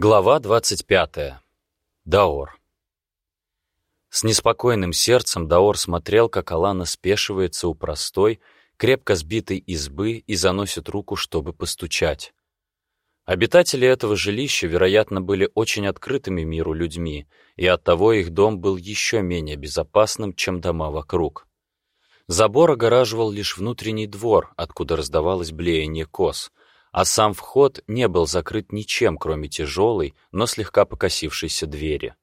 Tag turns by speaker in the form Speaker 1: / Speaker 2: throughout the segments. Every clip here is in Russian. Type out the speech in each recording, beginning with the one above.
Speaker 1: Глава 25. Даор. С неспокойным сердцем Даор смотрел, как Алана спешивается у простой, крепко сбитой избы и заносит руку, чтобы постучать. Обитатели этого жилища, вероятно, были очень открытыми миру людьми, и оттого их дом был еще менее безопасным, чем дома вокруг. Забор огораживал лишь внутренний двор, откуда раздавалось блеяние коз — а сам вход не был закрыт ничем, кроме тяжелой, но слегка покосившейся двери.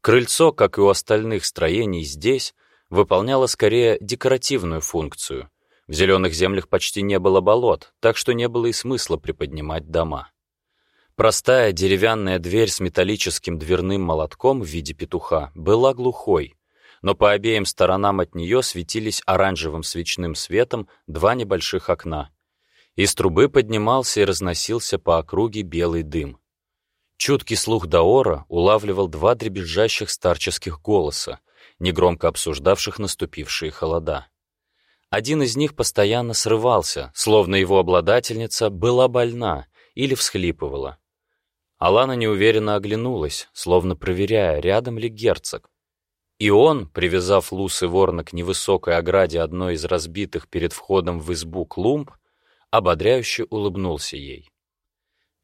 Speaker 1: Крыльцо, как и у остальных строений здесь, выполняло скорее декоративную функцию. В зеленых землях почти не было болот, так что не было и смысла приподнимать дома. Простая деревянная дверь с металлическим дверным молотком в виде петуха была глухой, но по обеим сторонам от нее светились оранжевым свечным светом два небольших окна — из трубы поднимался и разносился по округе белый дым. Чуткий слух Даора улавливал два дребезжащих старческих голоса, негромко обсуждавших наступившие холода. Один из них постоянно срывался, словно его обладательница была больна или всхлипывала. Алана неуверенно оглянулась, словно проверяя, рядом ли герцог. И он, привязав лусы ворна к невысокой ограде одной из разбитых перед входом в избу клумб, ободряюще улыбнулся ей.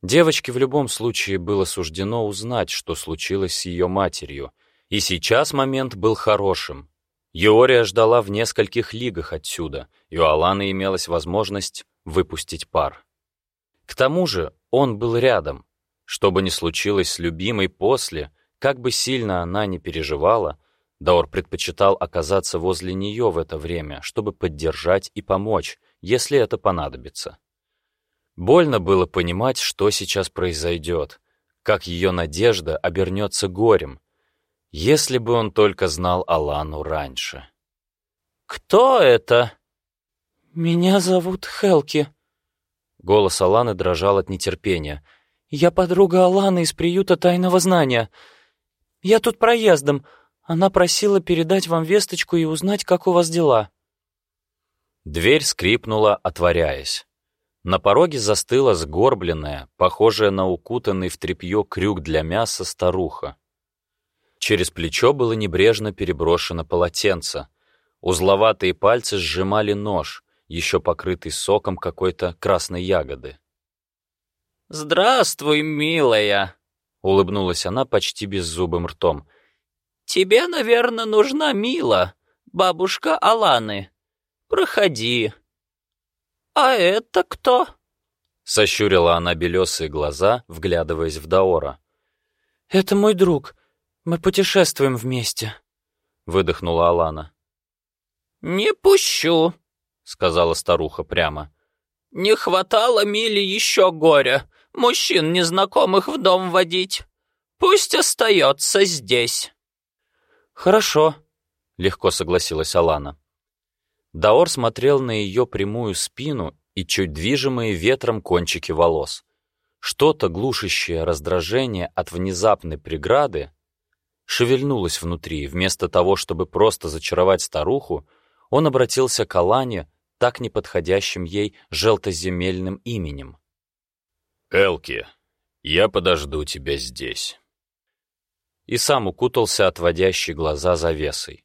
Speaker 1: Девочке в любом случае было суждено узнать, что случилось с ее матерью, и сейчас момент был хорошим. Еория ждала в нескольких лигах отсюда, и у Аланы имелась возможность выпустить пар. К тому же он был рядом. Что бы ни случилось с любимой после, как бы сильно она ни переживала, Даор предпочитал оказаться возле нее в это время, чтобы поддержать и помочь, если это понадобится. Больно было понимать, что сейчас произойдет, как ее надежда обернется горем, если бы он только знал Алану раньше.
Speaker 2: «Кто это?»
Speaker 3: «Меня зовут Хелки».
Speaker 1: Голос Аланы дрожал от нетерпения.
Speaker 3: «Я подруга Аланы из приюта тайного знания. Я тут проездом. Она просила передать вам весточку и узнать, как у вас дела».
Speaker 1: Дверь скрипнула, отворяясь. На пороге застыла сгорбленная, похожая на укутанный в тряпье крюк для мяса старуха. Через плечо было небрежно переброшено полотенце. Узловатые пальцы сжимали нож, еще покрытый соком какой-то красной ягоды.
Speaker 2: «Здравствуй, милая!»
Speaker 1: — улыбнулась она почти беззубым ртом.
Speaker 2: «Тебе, наверное, нужна Мила, бабушка Аланы. Проходи. А это кто?
Speaker 1: Сощурила она белесые глаза, вглядываясь в Даора.
Speaker 3: Это мой друг. Мы путешествуем вместе.
Speaker 1: Выдохнула Алана.
Speaker 2: Не пущу,
Speaker 1: сказала старуха прямо.
Speaker 2: Не хватало Мили еще горя, мужчин незнакомых в дом водить. Пусть остается здесь.
Speaker 3: Хорошо,
Speaker 1: легко согласилась Алана. Даор смотрел на ее прямую спину и чуть движимые ветром кончики волос. Что-то глушащее раздражение от внезапной преграды шевельнулось внутри. Вместо того, чтобы просто зачаровать старуху, он обратился к Алане, так неподходящим ей желтоземельным именем.
Speaker 4: «Элки, я подожду тебя здесь».
Speaker 1: И сам укутался отводящий глаза завесой.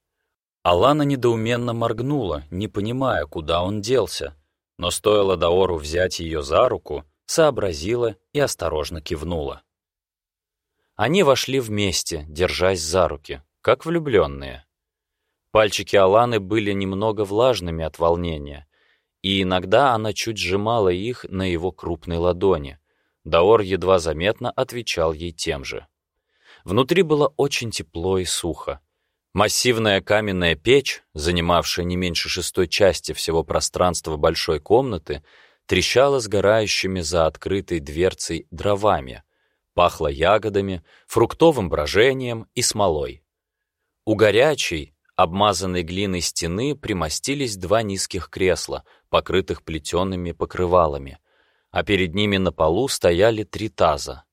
Speaker 1: Алана недоуменно моргнула, не понимая, куда он делся, но стоило Даору взять ее за руку, сообразила и осторожно кивнула. Они вошли вместе, держась за руки, как влюбленные. Пальчики Аланы были немного влажными от волнения, и иногда она чуть сжимала их на его крупной ладони. Даор едва заметно отвечал ей тем же. Внутри было очень тепло и сухо. Массивная каменная печь, занимавшая не меньше шестой части всего пространства большой комнаты, трещала сгорающими за открытой дверцей дровами, пахло ягодами, фруктовым брожением и смолой. У горячей, обмазанной глиной стены примостились два низких кресла, покрытых плетеными покрывалами, а перед ними на полу стояли три таза.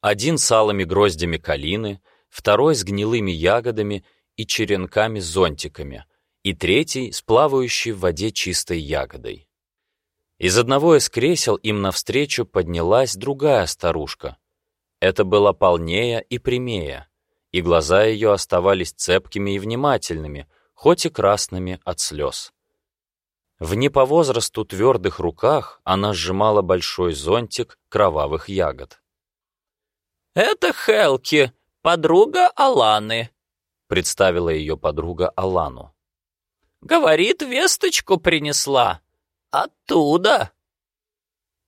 Speaker 1: Один с алыми гроздями калины, второй с гнилыми ягодами и черенками-зонтиками, и третий с плавающей в воде чистой ягодой. Из одного из кресел им навстречу поднялась другая старушка. Это было полнее и прямее, и глаза ее оставались цепкими и внимательными, хоть и красными от слез. В не по возрасту твердых руках она сжимала большой зонтик кровавых ягод.
Speaker 2: «Это Хелки, подруга Аланы», —
Speaker 1: представила ее подруга Алану.
Speaker 2: «Говорит, весточку принесла. Оттуда».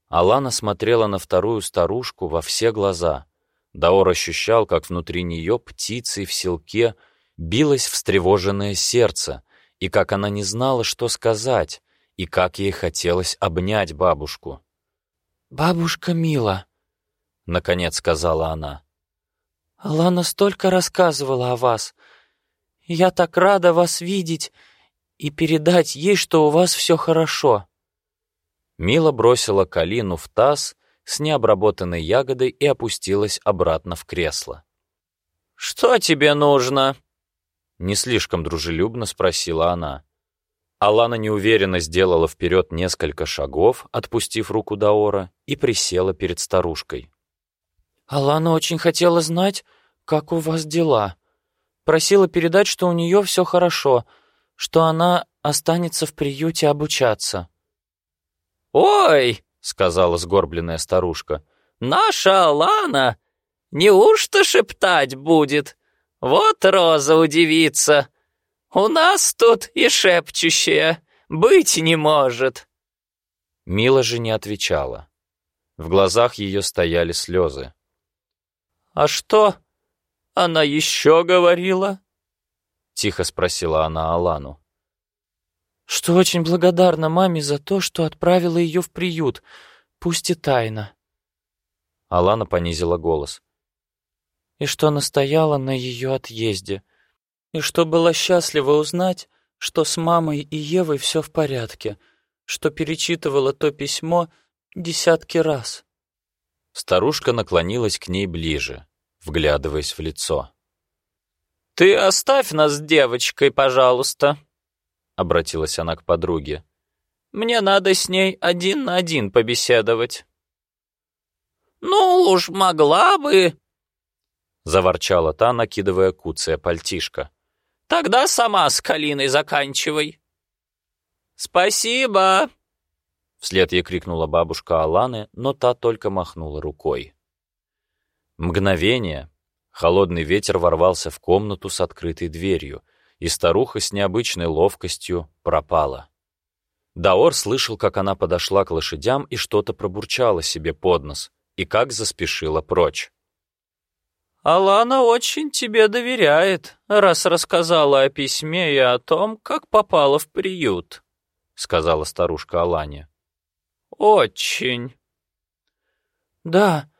Speaker 1: Алана смотрела на вторую старушку во все глаза. Даор ощущал, как внутри нее птицей в селке билось встревоженное сердце, и как она не знала, что сказать, и как ей хотелось обнять бабушку.
Speaker 3: «Бабушка Мила», — наконец сказала она, — «Алана столько рассказывала о вас. Я так рада вас видеть и передать ей, что у вас все хорошо».
Speaker 1: Мила бросила Калину в таз с необработанной ягодой и опустилась обратно в кресло.
Speaker 2: «Что тебе нужно?»
Speaker 1: Не слишком дружелюбно спросила она. Алана неуверенно сделала вперед несколько шагов, отпустив руку Даора, и присела перед старушкой.
Speaker 3: «Алана очень хотела знать, как у вас дела. Просила передать, что у нее все хорошо, что она останется в приюте обучаться».
Speaker 2: «Ой!»
Speaker 1: — сказала сгорбленная старушка.
Speaker 2: «Наша Алана! Неужто шептать будет? Вот Роза удивится. У нас тут и шепчущая быть не может».
Speaker 1: Мила же не отвечала. В глазах ее стояли слезы.
Speaker 2: «А что она еще говорила?»
Speaker 1: Тихо спросила она Алану.
Speaker 3: «Что очень благодарна маме за то, что отправила ее в приют, пусть и тайно».
Speaker 1: Алана понизила голос
Speaker 3: и что настояла на ее отъезде, и что была счастлива узнать, что с мамой и Евой все в порядке, что перечитывала то письмо десятки раз.
Speaker 1: Старушка наклонилась к ней ближе, вглядываясь в лицо.
Speaker 2: «Ты оставь нас с девочкой, пожалуйста», —
Speaker 1: обратилась она к подруге.
Speaker 2: «Мне надо с ней один на один побеседовать». «Ну уж могла бы», —
Speaker 1: заворчала та, накидывая куция пальтишко.
Speaker 2: «Тогда сама с Калиной заканчивай». «Спасибо!»
Speaker 1: Вслед ей крикнула бабушка Аланы, но та только махнула рукой. Мгновение. Холодный ветер ворвался в комнату с открытой дверью, и старуха с необычной ловкостью пропала. Даор слышал, как она подошла к лошадям и что-то пробурчала себе под нос, и как заспешила прочь.
Speaker 2: «Алана очень тебе доверяет, раз рассказала о письме и о том, как попала в приют», — сказала старушка Алане. «Очень».
Speaker 3: «Да,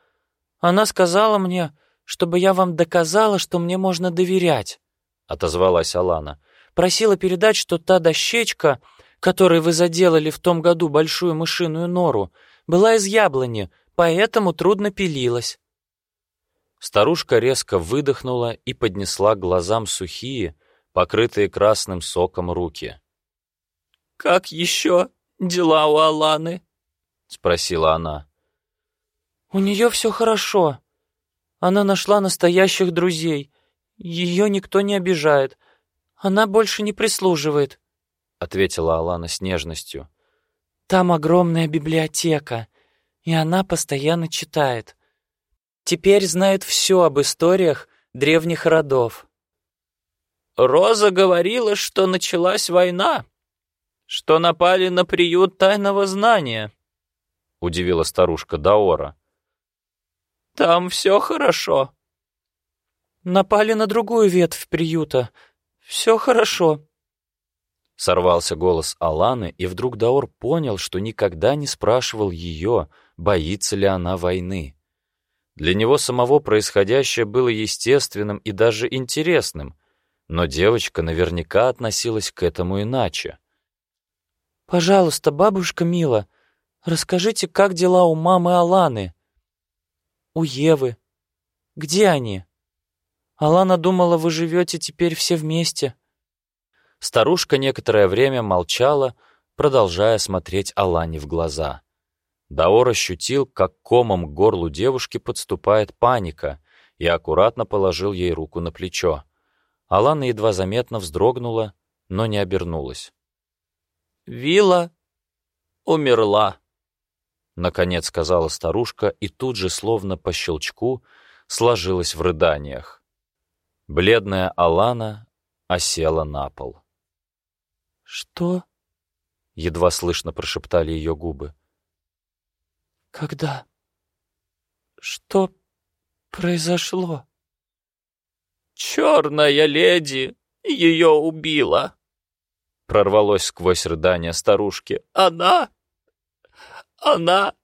Speaker 3: она сказала мне, чтобы я вам доказала, что мне можно доверять», — отозвалась Алана. «Просила передать, что та дощечка, которой вы заделали в том году большую мышиную нору, была из яблони, поэтому трудно пилилась».
Speaker 1: Старушка резко выдохнула и поднесла глазам сухие, покрытые красным соком руки.
Speaker 2: «Как еще дела у Аланы?» — спросила она.
Speaker 3: «У нее все хорошо. Она нашла настоящих друзей. Ее никто не обижает. Она больше не прислуживает», — ответила Алана с нежностью. «Там огромная библиотека, и она постоянно читает. Теперь знает все об историях древних родов.
Speaker 2: Роза говорила, что началась война, что напали на приют тайного знания.
Speaker 1: Удивила старушка Даора.
Speaker 2: Там все хорошо.
Speaker 3: Напали на другую ветвь приюта. Все хорошо.
Speaker 1: Сорвался голос Аланы, и вдруг Даор понял, что никогда не спрашивал ее, боится ли она войны. Для него самого происходящее было естественным и даже интересным, но девочка наверняка относилась к этому иначе.
Speaker 3: «Пожалуйста, бабушка Мила, расскажите, как дела у мамы Аланы? У Евы? Где они? Алана думала, вы живете теперь все вместе».
Speaker 1: Старушка некоторое время молчала, продолжая смотреть Алане в глаза. Даор ощутил, как комом к горлу девушки подступает паника, и аккуратно положил ей руку на плечо. Алана едва заметно вздрогнула, но не обернулась.
Speaker 2: «Вилла умерла», —
Speaker 1: наконец сказала старушка, и тут же, словно по щелчку, сложилась в рыданиях. Бледная Алана осела на пол.
Speaker 3: «Что?» — едва слышно прошептали ее губы. «Когда? Что произошло?»
Speaker 2: «Черная леди ее убила!»
Speaker 1: Прорвалось сквозь рыдания старушки.
Speaker 2: «Она... она...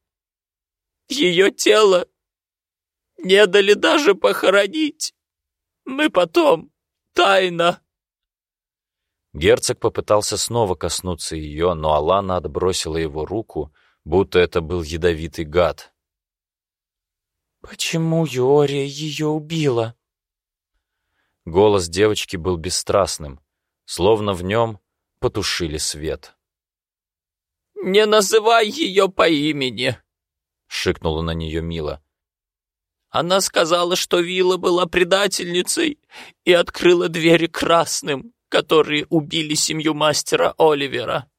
Speaker 2: ее тело не дали даже похоронить. Мы потом тайно...»
Speaker 1: Герцог попытался снова коснуться ее, но Алана отбросила его руку, будто это был ядовитый гад.
Speaker 3: «Почему Юория ее убила?»
Speaker 1: Голос девочки был бесстрастным, словно в нем потушили свет.
Speaker 2: «Не называй ее по имени!»
Speaker 1: — шикнула на нее Мила.
Speaker 2: «Она сказала, что Вилла была предательницей и открыла двери красным, которые убили семью мастера Оливера.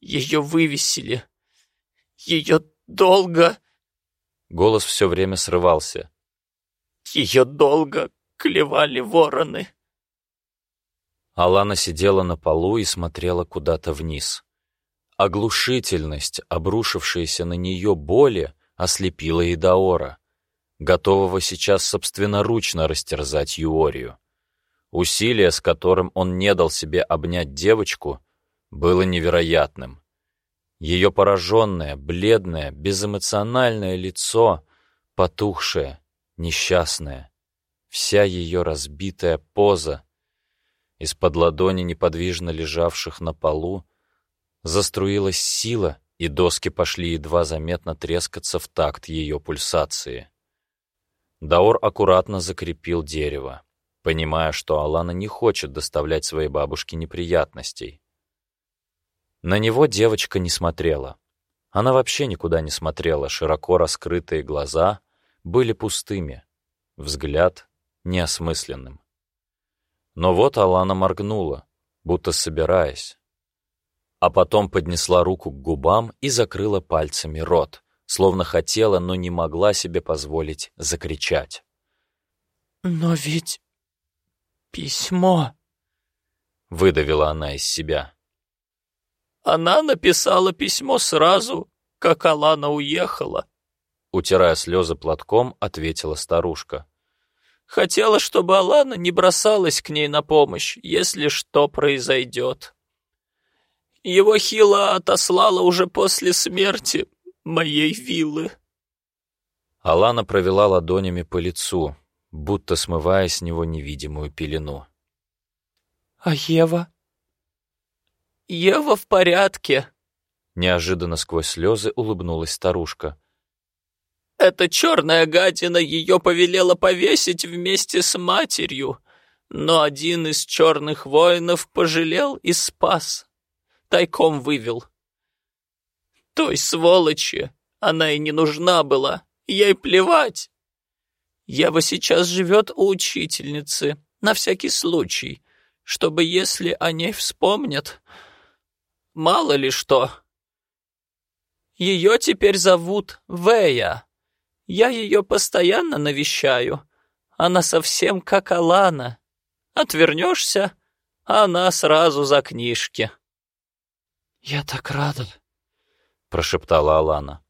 Speaker 2: Ее вывесили. Ее долго...»
Speaker 1: Голос все время срывался.
Speaker 2: «Ее долго клевали вороны».
Speaker 1: Алана сидела на полу и смотрела куда-то вниз. Оглушительность, обрушившаяся на нее боли, ослепила и Даора, готового сейчас собственноручно растерзать Юорию. Усилие, с которым он не дал себе обнять девочку, было невероятным. Ее пораженное, бледное, безэмоциональное лицо, потухшее, несчастное, вся ее разбитая поза, из-под ладони неподвижно лежавших на полу, заструилась сила, и доски пошли едва заметно трескаться в такт ее пульсации. Даор аккуратно закрепил дерево понимая, что Алана не хочет доставлять своей бабушке неприятностей. На него девочка не смотрела. Она вообще никуда не смотрела, широко раскрытые глаза были пустыми, взгляд неосмысленным. Но вот Алана моргнула, будто собираясь, а потом поднесла руку к губам и закрыла пальцами рот, словно хотела, но не могла себе позволить закричать.
Speaker 3: «Но ведь «Письмо!»
Speaker 1: — выдавила она из себя.
Speaker 2: «Она написала письмо сразу, как Алана уехала», —
Speaker 1: утирая слезы платком, ответила старушка.
Speaker 2: «Хотела, чтобы Алана не бросалась к ней на помощь, если что произойдет. Его Хила отослала уже после смерти моей виллы».
Speaker 1: Алана провела ладонями по лицу, будто смывая с него невидимую пелену.
Speaker 3: «А Ева?»
Speaker 2: «Ева в порядке», —
Speaker 1: неожиданно сквозь слезы улыбнулась старушка.
Speaker 2: «Эта черная гадина ее повелела повесить вместе с матерью, но один из черных воинов пожалел и спас, тайком вывел. Той сволочи она и не нужна была, ей плевать». Ева сейчас живет у учительницы, на всякий случай, чтобы, если о ней вспомнят, мало ли что. Ее теперь зовут Вэя. Я ее постоянно навещаю. Она совсем как Алана. Отвернешься, а она сразу за книжки.
Speaker 3: «Я так рада», —
Speaker 1: прошептала Алана.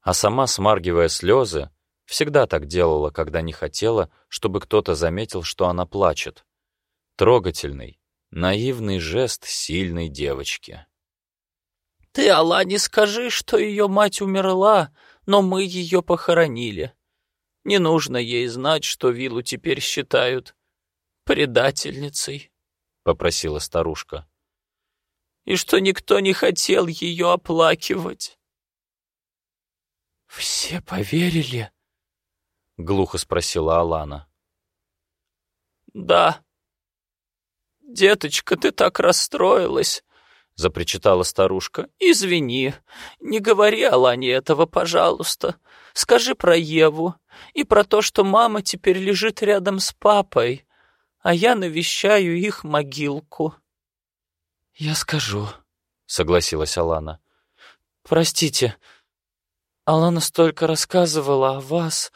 Speaker 1: А сама, смаргивая слезы, Всегда так делала, когда не хотела, чтобы кто-то заметил, что она плачет. Трогательный, наивный жест сильной девочки.
Speaker 2: «Ты, Алла, не скажи, что ее мать умерла, но мы ее похоронили. Не нужно ей знать, что Вилу теперь считают предательницей», — попросила старушка. «И что никто не хотел ее оплакивать».
Speaker 3: «Все поверили?»
Speaker 1: — глухо спросила Алана.
Speaker 2: «Да. Деточка, ты так расстроилась», — запричитала старушка. «Извини, не говори Алане этого, пожалуйста. Скажи про Еву и про то, что мама теперь лежит рядом с папой, а я навещаю их могилку».
Speaker 3: «Я скажу», — согласилась Алана. «Простите, Алана столько рассказывала о вас».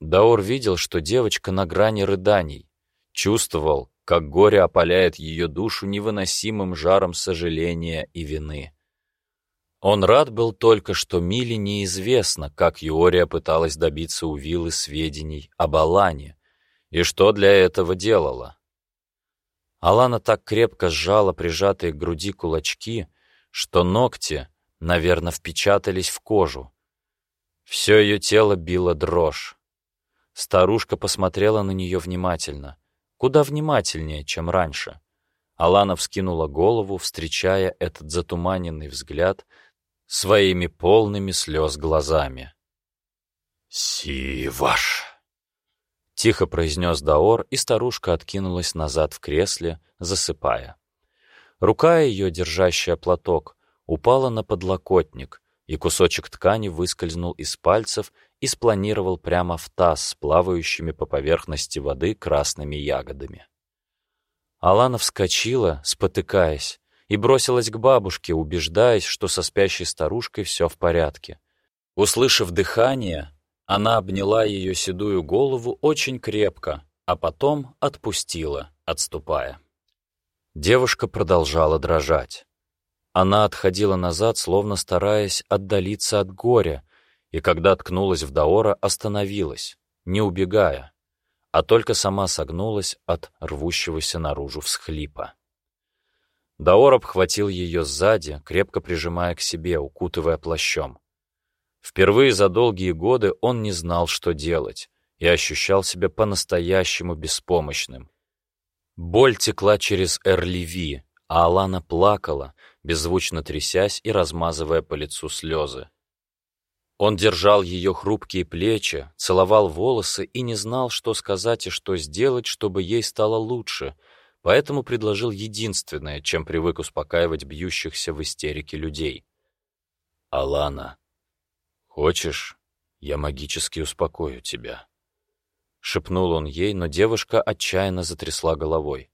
Speaker 1: Даор видел, что девочка на грани рыданий, чувствовал, как горе опаляет ее душу невыносимым жаром сожаления и вины. Он рад был только, что Миле неизвестно, как Юория пыталась добиться у Виллы сведений об Алане и что для этого делала. Алана так крепко сжала прижатые к груди кулачки, что ногти, наверное, впечатались в кожу. Все ее тело било дрожь. Старушка посмотрела на нее внимательно, куда внимательнее, чем раньше. Алана вскинула голову, встречая этот затуманенный взгляд своими полными слез глазами. «Сиваш!» Тихо произнес Даор, и старушка откинулась назад в кресле, засыпая. Рука ее, держащая платок, упала на подлокотник, и кусочек ткани выскользнул из пальцев и спланировал прямо в таз с плавающими по поверхности воды красными ягодами. Алана вскочила, спотыкаясь, и бросилась к бабушке, убеждаясь, что со спящей старушкой все в порядке. Услышав дыхание, она обняла ее седую голову очень крепко, а потом отпустила, отступая. Девушка продолжала дрожать. Она отходила назад, словно стараясь отдалиться от горя, и когда ткнулась в Даора, остановилась, не убегая, а только сама согнулась от рвущегося наружу всхлипа. Даор обхватил ее сзади, крепко прижимая к себе, укутывая плащом. Впервые за долгие годы он не знал, что делать, и ощущал себя по-настоящему беспомощным. Боль текла через Эрливи, а Алана плакала, беззвучно трясясь и размазывая по лицу слезы. Он держал ее хрупкие плечи, целовал волосы и не знал, что сказать и что сделать, чтобы ей стало лучше, поэтому предложил единственное, чем привык успокаивать бьющихся в истерике людей. «Алана, «Хочешь, я магически успокою тебя?» Шепнул он ей, но девушка отчаянно затрясла головой.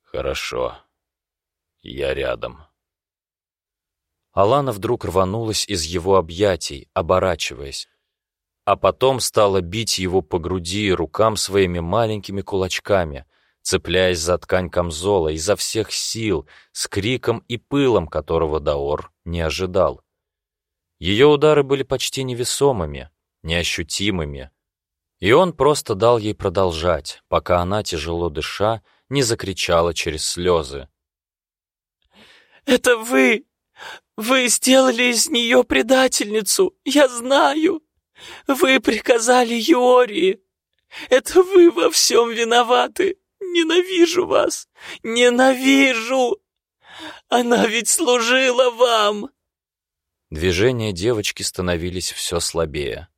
Speaker 1: «Хорошо, я рядом». Алана вдруг рванулась из его объятий, оборачиваясь, а потом стала бить его по груди и рукам своими маленькими кулачками, цепляясь за ткань камзола изо всех сил, с криком и пылом, которого Даор не ожидал. Ее удары были почти невесомыми, неощутимыми, и он просто дал ей продолжать, пока она, тяжело дыша, не закричала через слезы.
Speaker 2: «Это вы! Вы сделали из нее предательницу! Я знаю! Вы приказали Юории! Это вы во всем виноваты! Ненавижу вас! Ненавижу! Она ведь служила вам!»
Speaker 1: Движения девочки становились все слабее.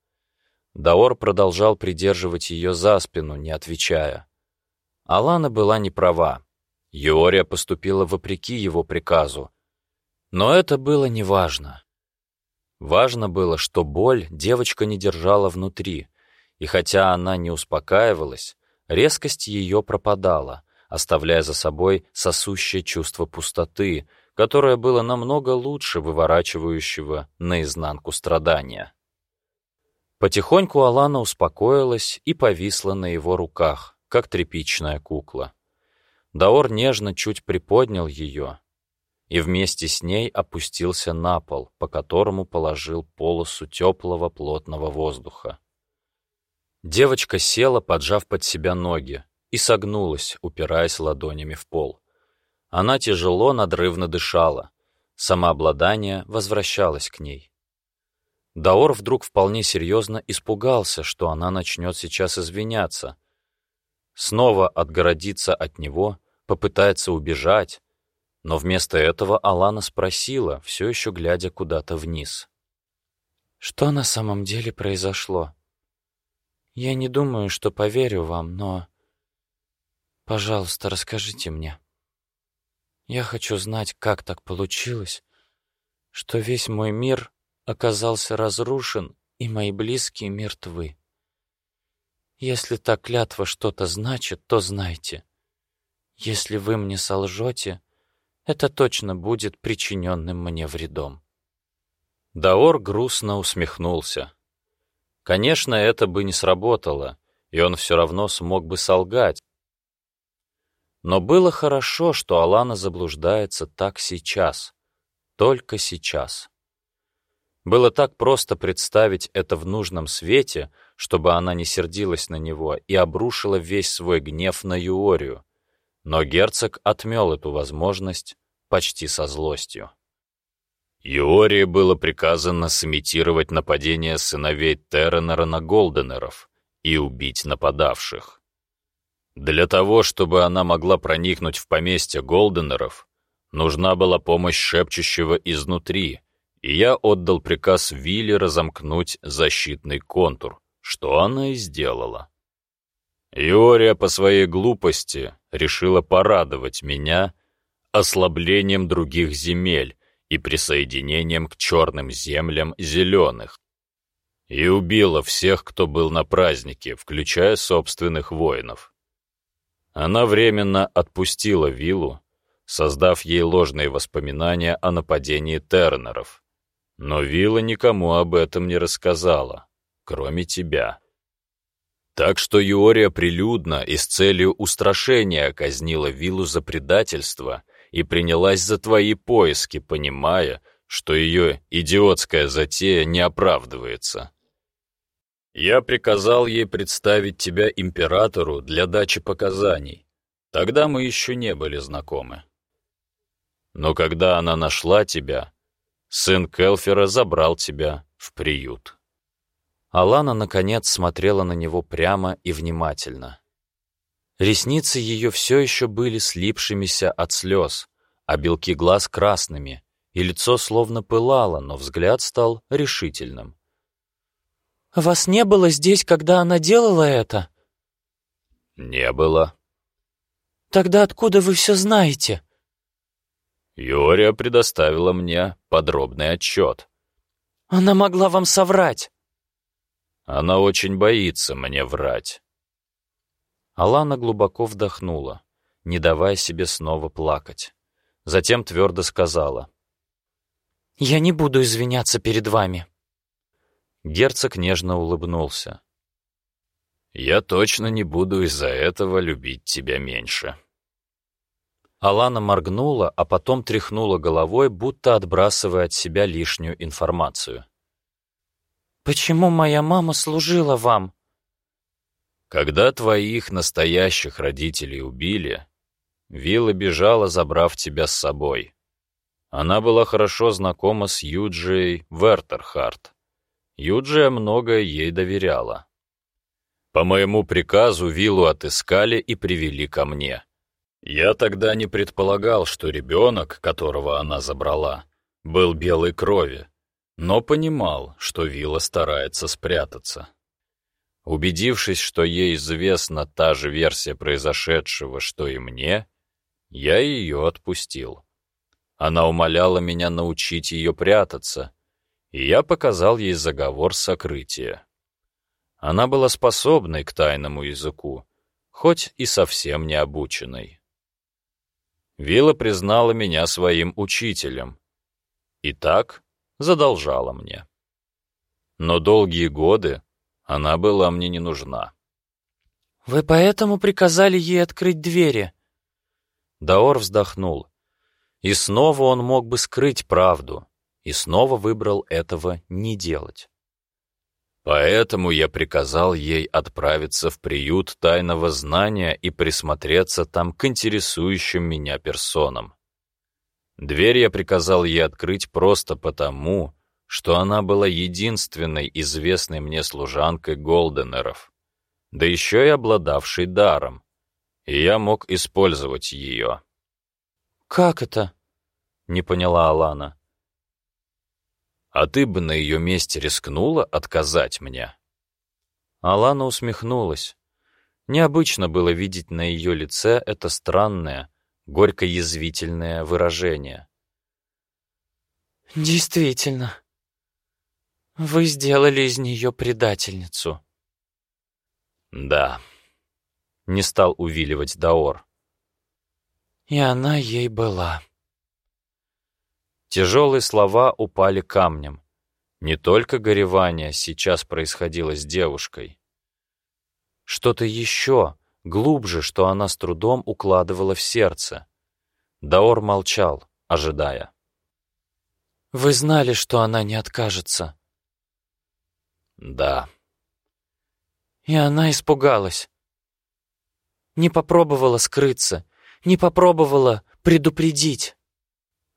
Speaker 1: Даор продолжал придерживать ее за спину, не отвечая. Алана была не права. Юория поступила вопреки его приказу. Но это было неважно. Важно было, что боль девочка не держала внутри, и хотя она не успокаивалась, резкость ее пропадала, оставляя за собой сосущее чувство пустоты, которое было намного лучше выворачивающего наизнанку страдания. Потихоньку Алана успокоилась и повисла на его руках, как тряпичная кукла. Даор нежно чуть приподнял ее и вместе с ней опустился на пол, по которому положил полосу теплого плотного воздуха. Девочка села, поджав под себя ноги, и согнулась, упираясь ладонями в пол. Она тяжело, надрывно дышала. Самообладание возвращалось к ней. Даор вдруг вполне серьезно испугался, что она начнет сейчас извиняться. Снова отгородиться от него, попытается убежать. Но вместо этого Алана спросила, все еще глядя куда-то вниз. «Что на самом деле произошло? Я не думаю, что поверю вам, но... Пожалуйста, расскажите мне».
Speaker 3: Я хочу знать, как так получилось, что весь мой мир оказался разрушен, и мои близкие мертвы. Если та клятва что-то значит, то знайте. Если вы мне солжете, это точно будет причиненным мне вредом.
Speaker 1: Даор грустно усмехнулся. Конечно, это бы не сработало, и он все равно смог бы солгать. Но было хорошо, что Алана заблуждается так сейчас, только сейчас. Было так просто представить это в нужном свете, чтобы она не сердилась на него и обрушила весь свой гнев на Юорию. Но герцог отмел эту возможность почти со злостью. Юории было приказано сымитировать нападение сыновей Терренера на Голденеров и убить нападавших. Для того, чтобы она могла проникнуть в поместье Голденеров, нужна была помощь шепчущего изнутри, и я отдал приказ Вилли разомкнуть защитный контур, что она и сделала. Иория по своей глупости решила порадовать меня ослаблением других земель и присоединением к черным землям зеленых. И убила всех, кто был на празднике, включая собственных воинов. Она временно отпустила виллу, создав ей ложные воспоминания о нападении Тернеров. Но вилла никому об этом не рассказала, кроме тебя. Так что Юория прилюдно и с целью устрашения казнила виллу за предательство и принялась за твои поиски, понимая, что ее идиотская затея не оправдывается. Я приказал ей представить тебя императору для дачи показаний. Тогда мы еще не были знакомы. Но когда она нашла тебя, сын Келфера забрал тебя в приют. Алана, наконец, смотрела на него прямо и внимательно. Ресницы ее все еще были слипшимися от слез, а белки глаз красными, и лицо словно пылало, но взгляд стал решительным.
Speaker 3: «Вас не было здесь, когда она делала это?»
Speaker 1: «Не было».
Speaker 3: «Тогда откуда вы все знаете?»
Speaker 1: Юрия предоставила мне подробный отчет.
Speaker 3: «Она могла вам соврать!»
Speaker 1: Она очень боится мне врать. Алана глубоко вдохнула, не давая себе снова плакать. Затем твердо сказала.
Speaker 3: «Я не буду извиняться перед вами».
Speaker 1: Герцог нежно улыбнулся. «Я точно не буду из-за этого любить тебя меньше». Алана моргнула, а потом тряхнула головой, будто отбрасывая от себя лишнюю информацию.
Speaker 3: «Почему моя мама служила вам?»
Speaker 1: «Когда твоих настоящих родителей убили, Вилла бежала, забрав тебя с собой. Она была хорошо знакома с Юджией Вертерхарт. Юджия многое ей доверяла. По моему приказу Виллу отыскали и привели ко мне. Я тогда не предполагал, что ребенок, которого она забрала, был белой крови, но понимал, что Вилла старается спрятаться. Убедившись, что ей известна та же версия произошедшего, что и мне, я ее отпустил. Она умоляла меня научить ее прятаться, и я показал ей заговор сокрытия. Она была способной к тайному языку, хоть и совсем не обученной. Вилла признала меня своим учителем. И так задолжала мне. Но долгие годы она была мне не нужна.
Speaker 3: «Вы поэтому приказали ей открыть двери?»
Speaker 1: Даор вздохнул. И снова он мог бы скрыть правду, и снова выбрал этого не делать. Поэтому я приказал ей отправиться в приют тайного знания и присмотреться там к интересующим меня персонам. Дверь я приказал ей открыть просто потому, что она была единственной известной мне служанкой Голденеров, да еще и обладавшей даром, и я мог использовать ее.
Speaker 3: «Как это?»
Speaker 1: — не поняла Алана. «А ты бы на ее месте рискнула отказать мне?» Алана усмехнулась. Необычно было видеть на ее лице это странное, горько-язвительное выражение.
Speaker 3: «Действительно, вы сделали из нее предательницу».
Speaker 1: «Да», — не стал увиливать Даор.
Speaker 3: «И она ей была».
Speaker 1: Тяжелые слова упали камнем. Не только горевание сейчас происходило с девушкой. Что-то еще, глубже, что она с трудом укладывала в сердце. Даор молчал, ожидая.
Speaker 3: «Вы знали, что она не откажется?»
Speaker 1: «Да».
Speaker 3: И она испугалась. Не попробовала скрыться, не попробовала предупредить.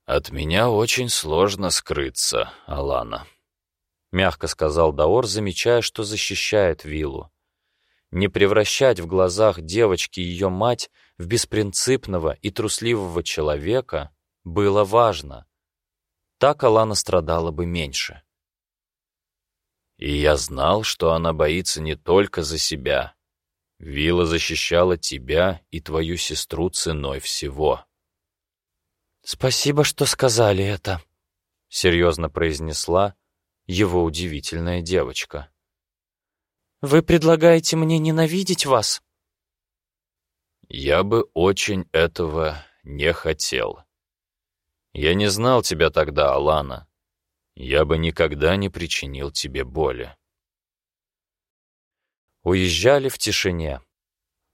Speaker 1: «От меня очень сложно скрыться, Алана», — мягко сказал Даор, замечая, что защищает виллу не превращать в глазах девочки ее мать в беспринципного и трусливого человека было важно. Так Алана страдала бы меньше. И я знал, что она боится не только за себя. Вилла защищала тебя и твою сестру ценой всего.
Speaker 3: «Спасибо, что сказали это», — серьезно произнесла его удивительная девочка. Вы предлагаете мне ненавидеть вас?
Speaker 1: Я бы очень этого не хотел. Я не знал тебя тогда, Алана. Я бы никогда не причинил тебе боли. Уезжали в тишине.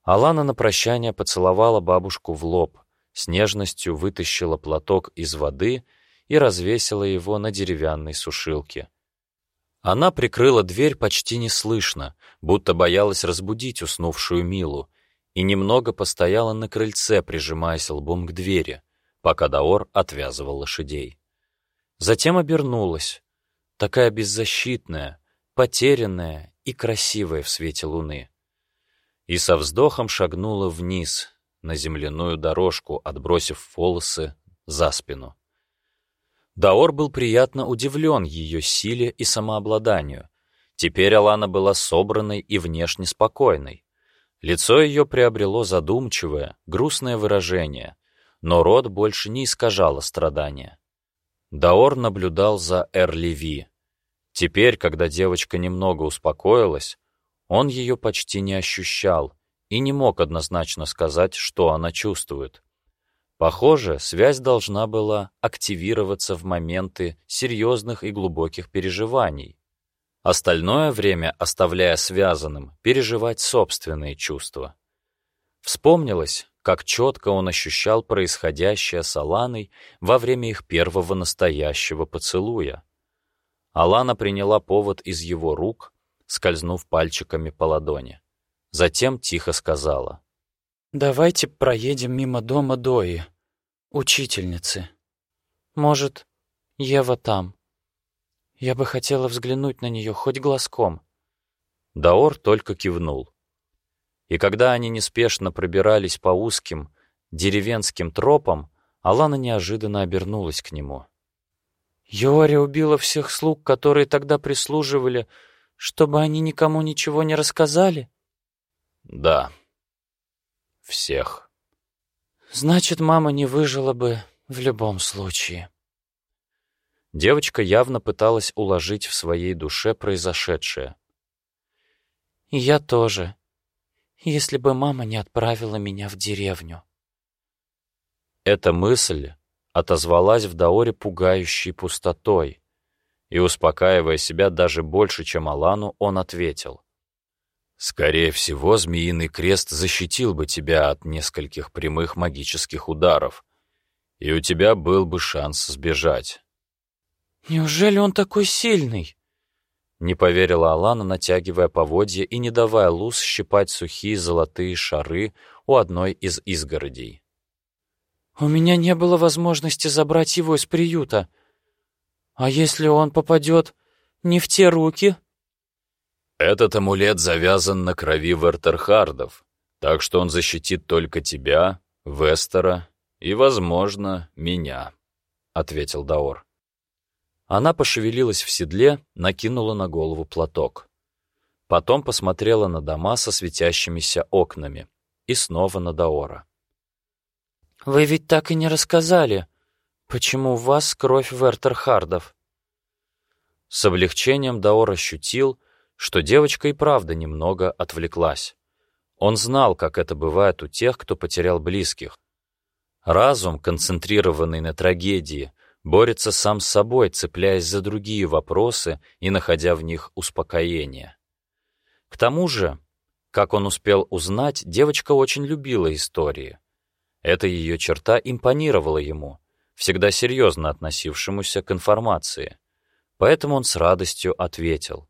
Speaker 1: Алана на прощание поцеловала бабушку в лоб, с нежностью вытащила платок из воды и развесила его на деревянной сушилке. Она прикрыла дверь почти неслышно, будто боялась разбудить уснувшую Милу, и немного постояла на крыльце, прижимаясь лбом к двери, пока Даор отвязывал лошадей. Затем обернулась, такая беззащитная, потерянная и красивая в свете луны. И со вздохом шагнула вниз, на земляную дорожку, отбросив волосы за спину. Даор был приятно удивлен ее силе и самообладанию. Теперь Алана была собранной и внешне спокойной. Лицо ее приобрело задумчивое, грустное выражение, но рот больше не искажало страдания. Даор наблюдал за Эрливи. Теперь, когда девочка немного успокоилась, он ее почти не ощущал и не мог однозначно сказать, что она чувствует. Похоже, связь должна была активироваться в моменты серьезных и глубоких переживаний. Остальное время, оставляя связанным, переживать собственные чувства. Вспомнилось, как четко он ощущал происходящее с Аланой во время их первого настоящего поцелуя. Алана приняла повод из его рук, скользнув пальчиками по ладони. Затем тихо сказала.
Speaker 3: «Давайте проедем мимо дома Дои, учительницы. Может, Ева там. Я бы хотела взглянуть на нее хоть глазком».
Speaker 1: Даор только кивнул. И когда они неспешно пробирались по узким, деревенским тропам, Алана неожиданно обернулась к нему.
Speaker 3: «Йори убила всех слуг, которые тогда прислуживали, чтобы они никому ничего не рассказали?»
Speaker 1: «Да», всех.
Speaker 3: Значит, мама не выжила бы в любом случае.
Speaker 1: Девочка явно пыталась уложить в своей душе произошедшее.
Speaker 3: И я тоже, если бы мама не отправила меня в деревню.
Speaker 1: Эта мысль отозвалась в Даоре пугающей пустотой, и, успокаивая себя даже больше, чем Алану, он ответил. Скорее всего, Змеиный Крест защитил бы тебя от нескольких прямых магических ударов, и у тебя был бы шанс сбежать.
Speaker 3: «Неужели он такой сильный?»
Speaker 1: Не поверила Алана, натягивая поводья и не давая Луз щипать сухие золотые шары у одной из изгородей.
Speaker 3: «У меня не было возможности забрать его из приюта. А если он попадет не в те руки?»
Speaker 1: Этот амулет завязан на крови Вертерхардов, так что он защитит только тебя, Вестера и, возможно, меня», — ответил Даор. Она пошевелилась в седле, накинула на голову платок. Потом посмотрела на дома со светящимися окнами и снова на Даора.
Speaker 3: Вы ведь так и не рассказали, почему у вас кровь Вертерхардов.
Speaker 1: С облегчением Даор ощутил, что девочка и правда немного отвлеклась. Он знал, как это бывает у тех, кто потерял близких. Разум, концентрированный на трагедии, борется сам с собой, цепляясь за другие вопросы и находя в них успокоение. К тому же, как он успел узнать, девочка очень любила истории. Эта ее черта импонировала ему, всегда серьезно относившемуся к информации. Поэтому он с радостью ответил.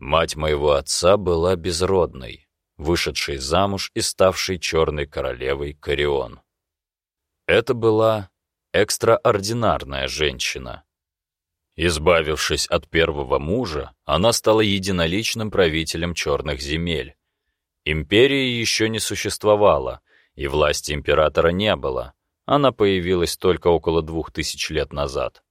Speaker 1: «Мать моего отца была безродной, вышедшей замуж и ставшей черной королевой Карион. Это была экстраординарная женщина. Избавившись от первого мужа, она стала единоличным правителем черных земель. Империи еще не существовало, и власти императора не было. Она появилась только около двух тысяч лет назад.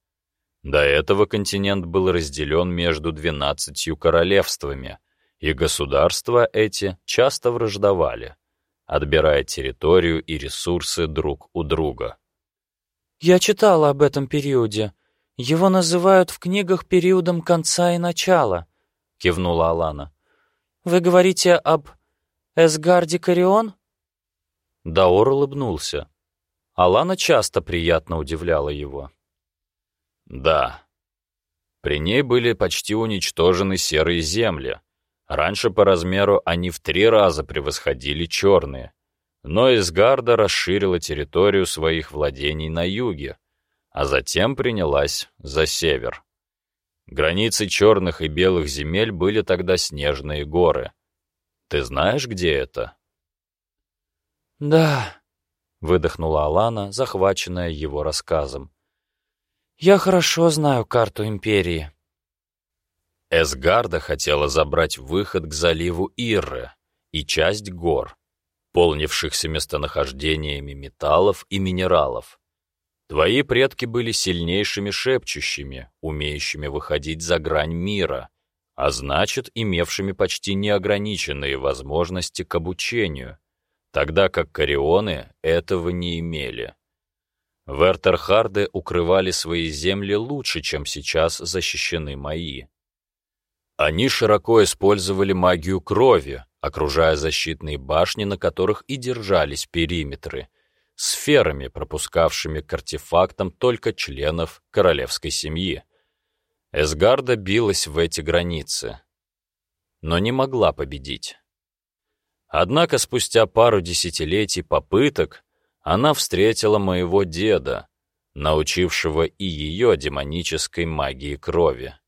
Speaker 1: До этого континент был разделен между двенадцатью королевствами, и государства эти часто враждовали, отбирая территорию и ресурсы друг у друга.
Speaker 3: «Я читала об этом периоде. Его называют в книгах периодом конца и начала», — кивнула Алана. «Вы говорите об Эсгарде Карион?»
Speaker 1: Даор улыбнулся. Алана часто приятно удивляла его. Да. При ней были почти уничтожены серые земли. Раньше по размеру они в три раза превосходили черные. Но Изгарда расширила территорию своих владений на юге, а затем принялась за север. Границы черных и белых земель были тогда снежные горы. Ты знаешь, где это?
Speaker 3: «Да», — выдохнула Алана, захваченная его рассказом. «Я хорошо знаю карту Империи».
Speaker 1: Эсгарда хотела забрать выход к заливу Ирры и часть гор, полнившихся местонахождениями металлов и минералов. Твои предки были сильнейшими шепчущими, умеющими выходить за грань мира, а значит, имевшими почти неограниченные возможности к обучению — тогда как Карионы этого не имели. Вертерхарды укрывали свои земли лучше, чем сейчас защищены мои. Они широко использовали магию крови, окружая защитные башни, на которых и держались периметры, сферами, пропускавшими к артефактам только членов королевской семьи. Эсгарда билась в эти границы, но не могла победить. Однако спустя пару десятилетий попыток она встретила моего деда, научившего и ее демонической магии крови.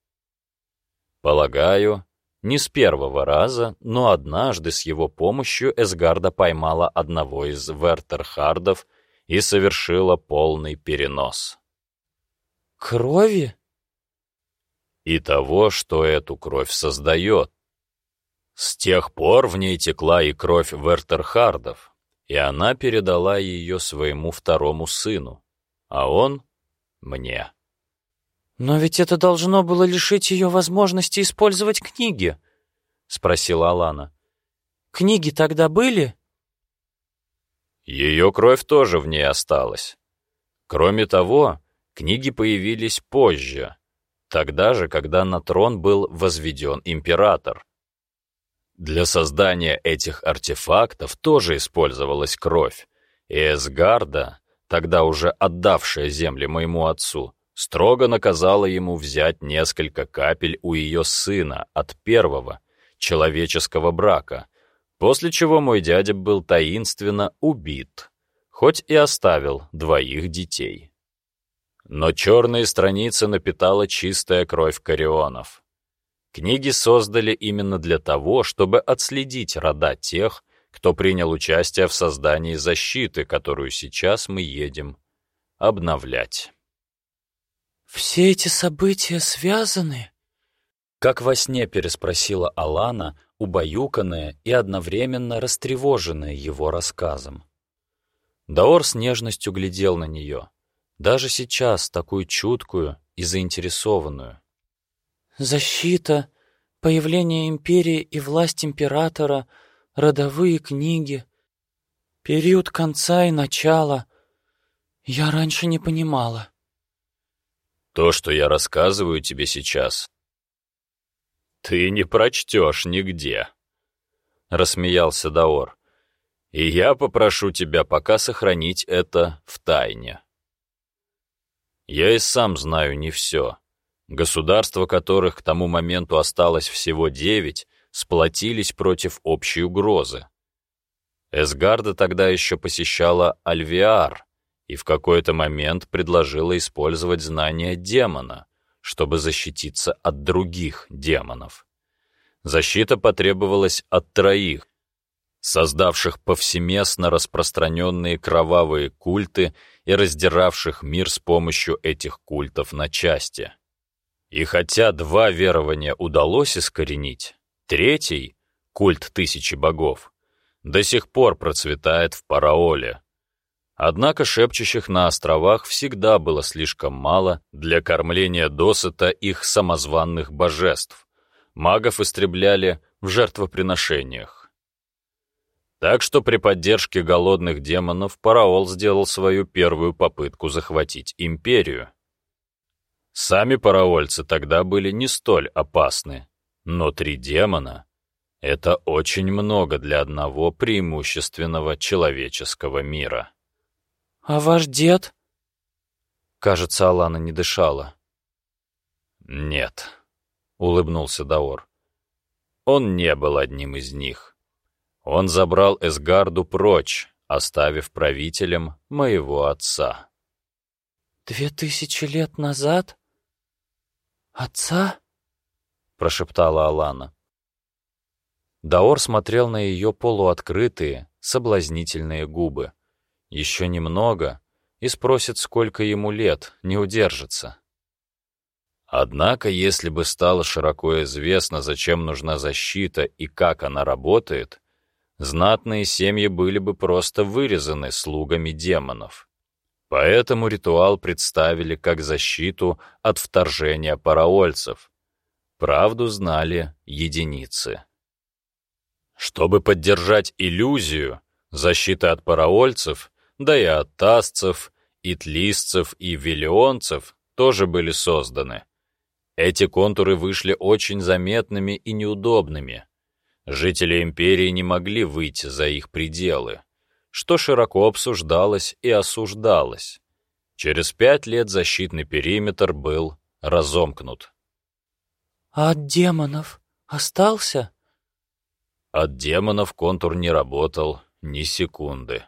Speaker 1: Полагаю, не с первого раза, но однажды с его помощью Эсгарда поймала одного из Вертерхардов и совершила полный перенос.
Speaker 3: «Крови?»
Speaker 1: «И того, что эту кровь создает», с тех пор в ней текла и кровь Вертерхардов, и она передала ее своему второму сыну, а он — мне.
Speaker 3: «Но ведь это должно было лишить ее возможности использовать книги», — спросила Алана. «Книги тогда были?»
Speaker 1: Ее кровь тоже в ней осталась. Кроме того, книги появились позже, тогда же, когда на трон был возведен император. Для создания этих артефактов тоже использовалась кровь, и Эсгарда, тогда уже отдавшая земли моему отцу, строго наказала ему взять несколько капель у ее сына от первого, человеческого брака, после чего мой дядя был таинственно убит, хоть и оставил двоих детей. Но черные страницы напитала чистая кровь Карионов. Книги создали именно для того, чтобы отследить рода тех, кто принял участие в создании защиты, которую сейчас мы едем обновлять.
Speaker 3: «Все эти события связаны?»
Speaker 1: Как во сне переспросила Алана, убаюканная и одновременно растревоженная его рассказом. Даор с нежностью глядел на нее, даже сейчас такую чуткую и заинтересованную.
Speaker 3: Защита, появление империи и власть императора, родовые книги. Период конца и начала. Я раньше не понимала.
Speaker 4: То, что я рассказываю тебе сейчас, ты не прочтешь нигде, — рассмеялся Даор. И я попрошу тебя пока сохранить это в тайне. Я и сам знаю не все. Государства, которых к тому моменту осталось всего девять, сплотились против общей угрозы. Эсгарда тогда еще посещала Альвиар и в какой-то момент предложила использовать знания демона, чтобы защититься от других демонов. Защита потребовалась от троих, создавших повсеместно распространенные кровавые культы и раздиравших мир с помощью этих культов на части. И хотя два верования удалось искоренить, третий, культ тысячи богов, до сих пор процветает в Параоле. Однако шепчущих на островах всегда было слишком мало для кормления досыта их самозванных божеств. Магов истребляли в жертвоприношениях. Так что при поддержке голодных демонов Параол сделал свою первую попытку захватить империю. Сами параольцы тогда были не столь опасны, но три демона — это очень много для одного преимущественного человеческого мира.
Speaker 3: «А ваш дед?» Кажется, Алана не дышала.
Speaker 4: «Нет», — улыбнулся Даор. «Он не был одним из них. Он забрал Эсгарду прочь, оставив правителем моего отца.
Speaker 3: «Две тысячи лет назад? Отца?» — прошептала Алана.
Speaker 1: Даор смотрел на ее полуоткрытые, соблазнительные губы. Еще немного, и спросит, сколько ему лет, не удержится.
Speaker 4: Однако, если бы стало широко известно, зачем нужна защита и как она работает, знатные семьи были бы просто вырезаны слугами демонов. Поэтому ритуал представили как защиту от вторжения параольцев. Правду знали единицы. Чтобы поддержать иллюзию, защиты от параольцев, да и от тасцев, итлистцев и виллионцев тоже были созданы. Эти контуры вышли очень заметными и неудобными, Жители империи не могли выйти за их пределы, что широко обсуждалось и осуждалось. Через пять лет защитный периметр был разомкнут.
Speaker 3: «А от демонов остался?»
Speaker 4: От демонов контур не работал ни секунды.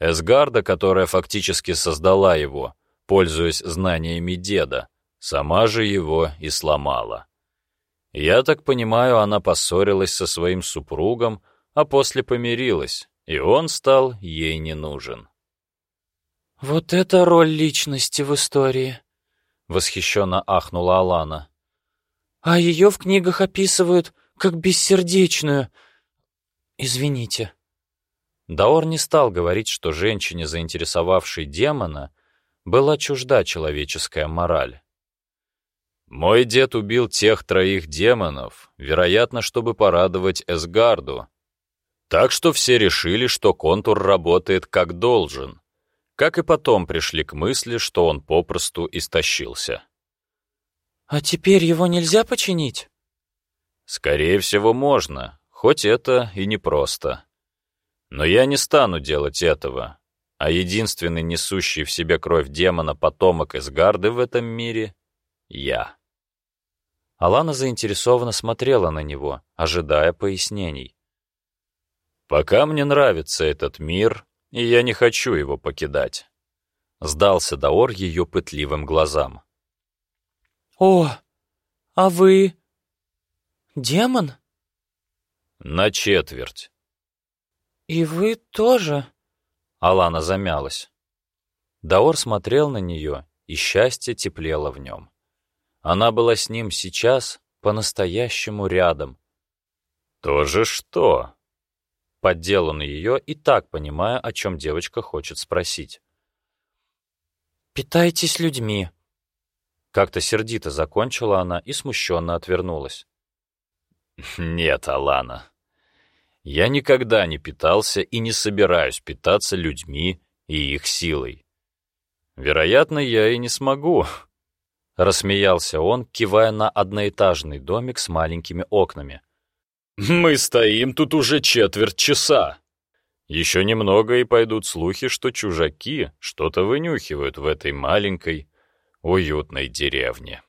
Speaker 4: Эсгарда, которая фактически создала его, пользуясь знаниями деда, сама же его и сломала. Я так понимаю, она поссорилась со своим супругом, а после помирилась, и он стал ей не нужен.
Speaker 3: «Вот это роль личности в истории!» — восхищенно ахнула Алана. «А ее в книгах описывают как бессердечную. Извините».
Speaker 1: Даор не стал говорить, что женщине, заинтересовавшей демона, была чужда человеческая мораль.
Speaker 4: Мой дед убил тех троих демонов, вероятно, чтобы порадовать Эсгарду. Так что все решили, что контур работает как должен. Как и потом пришли к мысли, что он попросту истощился.
Speaker 3: «А теперь его нельзя починить?»
Speaker 4: «Скорее всего, можно, хоть это и непросто. Но я не стану делать этого, а единственный несущий в себе кровь демона потомок Эсгарды в этом мире — я».
Speaker 1: Алана заинтересованно смотрела на него, ожидая пояснений.
Speaker 4: «Пока мне нравится этот мир, и я не хочу его покидать», — сдался Даор ее пытливым глазам.
Speaker 3: «О, а вы... демон?»
Speaker 4: «На четверть».
Speaker 3: «И вы тоже?»
Speaker 1: Алана замялась. Даор смотрел на нее, и счастье теплело в нем. Она была с ним сейчас по-настоящему рядом.
Speaker 4: «То что?»
Speaker 1: Поддел он ее и так понимая, о чем девочка хочет спросить.
Speaker 3: «Питайтесь людьми».
Speaker 1: Как-то сердито закончила она и смущенно отвернулась.
Speaker 4: «Нет, Алана, Я никогда не питался и не собираюсь питаться людьми и их силой. Вероятно, я и не смогу. Рассмеялся он, кивая на одноэтажный домик с маленькими окнами. Мы стоим тут уже четверть часа. Еще немного и пойдут слухи, что чужаки что-то вынюхивают в этой маленькой, уютной деревне.